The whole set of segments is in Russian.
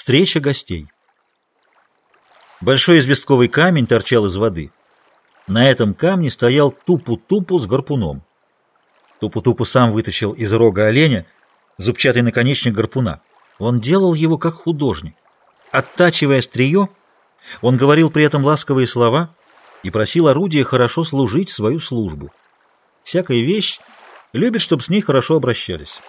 Встреча гостей. Большой известковый камень торчал из воды. На этом камне стоял Тупу-Тупу с гарпуном. Тупу-Тупу сам вытащил из рога оленя зубчатый наконечник гарпуна. Он делал его как художник. Оттачивая острие, он говорил при этом ласковые слова и просил орудия хорошо служить свою службу. Всякая вещь любит, чтобы с ней хорошо обращались.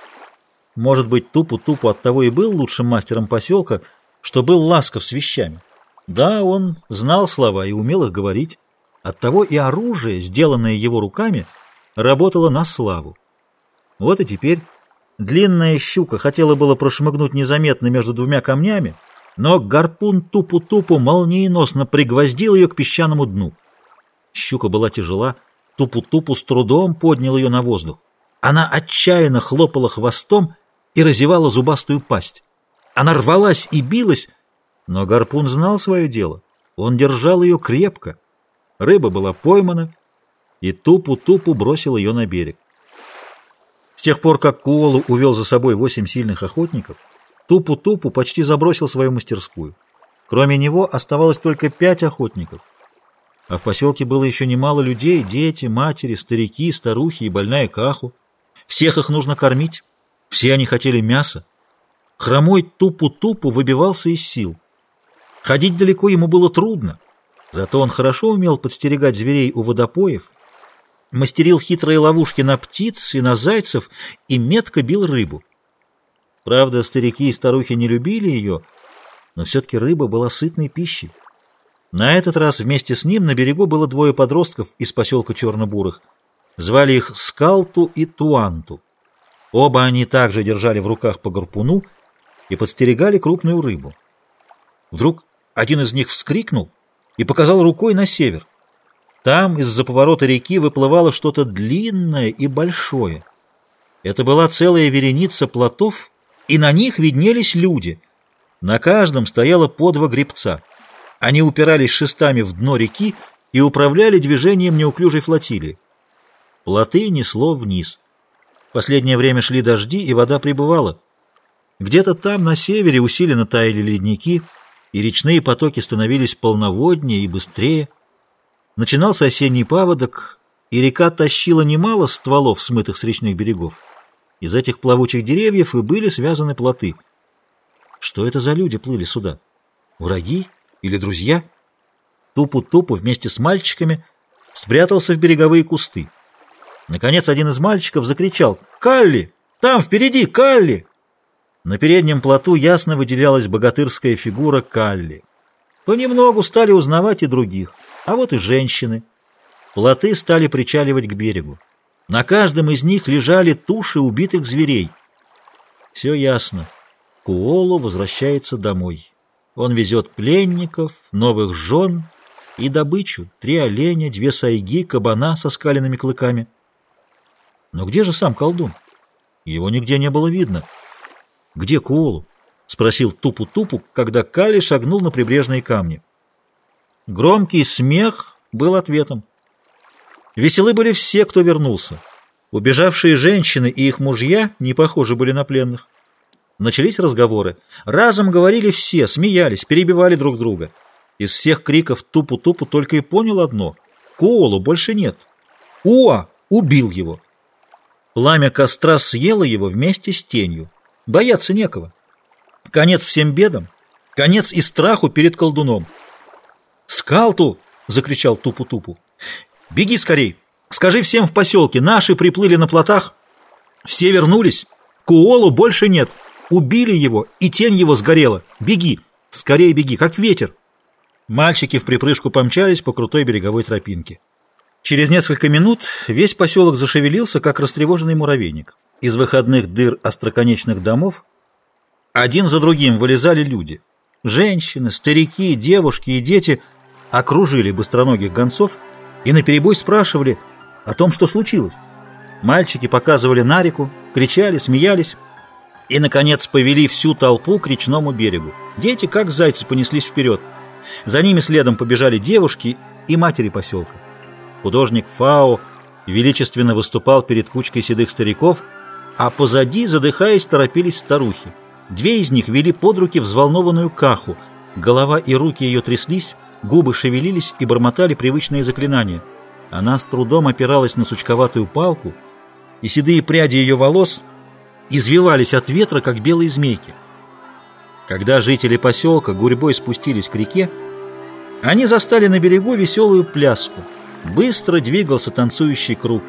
Может быть, Тупу-Тупу оттого и был лучшим мастером поселка, что был ласков с вещами. Да, он знал слова и умел их говорить. Оттого и оружие, сделанное его руками, работало на славу. Вот и теперь длинная щука хотела было прошмыгнуть незаметно между двумя камнями, но гарпун Тупу-Тупу молниеносно пригвоздил ее к песчаному дну. Щука была тяжела, Тупу-Тупу с трудом поднял ее на воздух. Она отчаянно хлопала хвостом и разевала зубастую пасть. Она рвалась и билась, но гарпун знал свое дело. Он держал ее крепко. Рыба была поймана, и тупу-тупу бросил ее на берег. С тех пор, как Куолу увел за собой восемь сильных охотников, Тупу-Тупу почти забросил свою мастерскую. Кроме него оставалось только пять охотников. А в поселке было еще немало людей, дети, матери, старики, старухи и больная Каху. Всех их нужно кормить. Все они хотели мяса. Хромой тупу-тупу выбивался из сил. Ходить далеко ему было трудно. Зато он хорошо умел подстерегать зверей у водопоев, мастерил хитрые ловушки на птиц и на зайцев и метко бил рыбу. Правда, старики и старухи не любили ее, но все-таки рыба была сытной пищей. На этот раз вместе с ним на берегу было двое подростков из поселка Чернобурых. Звали их Скалту и Туанту. Оба они также держали в руках по гарпуну и подстерегали крупную рыбу. Вдруг один из них вскрикнул и показал рукой на север. Там из-за поворота реки выплывало что-то длинное и большое. Это была целая вереница плотов, и на них виднелись люди. На каждом стояло по два гребца. Они упирались шестами в дно реки и управляли движением неуклюжей флотилии. Плоты несло вниз. Последнее время шли дожди, и вода прибывала. Где-то там, на севере, усиленно таяли ледники, и речные потоки становились полноводнее и быстрее. Начинался осенний паводок, и река тащила немало стволов, смытых с речных берегов. Из этих плавучих деревьев и были связаны плоты. Что это за люди плыли сюда? Враги или друзья? Тупу-тупу вместе с мальчиками спрятался в береговые кусты. Наконец один из мальчиков закричал «Калли! Там, впереди, Калли!» На переднем плоту ясно выделялась богатырская фигура Калли. Понемногу стали узнавать и других, а вот и женщины. Плоты стали причаливать к берегу. На каждом из них лежали туши убитых зверей. Все ясно. Куолу возвращается домой. Он везет пленников, новых жен и добычу. Три оленя, две сайги, кабана со скаленными клыками — но где же сам колдун? Его нигде не было видно. «Где Куолу?» — спросил Тупу-Тупу, когда Кали шагнул на прибрежные камни. Громкий смех был ответом. Веселы были все, кто вернулся. Убежавшие женщины и их мужья не похожи были на пленных. Начались разговоры. Разом говорили все, смеялись, перебивали друг друга. Из всех криков Тупу-Тупу только и понял одно — Куолу больше нет. Уа убил его. Пламя костра съело его вместе с тенью. Бояться некого. Конец всем бедам, конец и страху перед колдуном. «Скалту!» — закричал Тупу-Тупу. «Беги скорей! Скажи всем в поселке, наши приплыли на плотах. Все вернулись. Куолу больше нет. Убили его, и тень его сгорела. Беги! Скорее беги, как ветер!» Мальчики в припрыжку помчались по крутой береговой тропинке. Через несколько минут весь поселок зашевелился, как растревоженный муравейник. Из выходных дыр остроконечных домов один за другим вылезали люди. Женщины, старики, девушки и дети окружили быстроногих гонцов и наперебой спрашивали о том, что случилось. Мальчики показывали на реку, кричали, смеялись и, наконец, повели всю толпу к речному берегу. Дети, как зайцы, понеслись вперед. За ними следом побежали девушки и матери поселка. Художник Фао величественно выступал перед кучкой седых стариков, а позади, задыхаясь, торопились старухи. Две из них вели под руки взволнованную каху. Голова и руки ее тряслись, губы шевелились и бормотали привычные заклинания. Она с трудом опиралась на сучковатую палку, и седые пряди ее волос извивались от ветра, как белые змейки. Когда жители поселка гурьбой спустились к реке, они застали на берегу веселую пляску. Быстро двигался танцующий круг.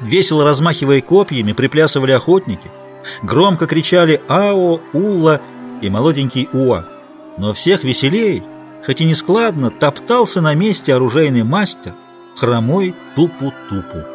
Весело размахивая копьями, приплясывали охотники. Громко кричали «Ао», «Улла» и молоденький «Уа». Но всех веселей, хоть и нескладно, топтался на месте оружейный мастер, хромой Тупу-Тупу.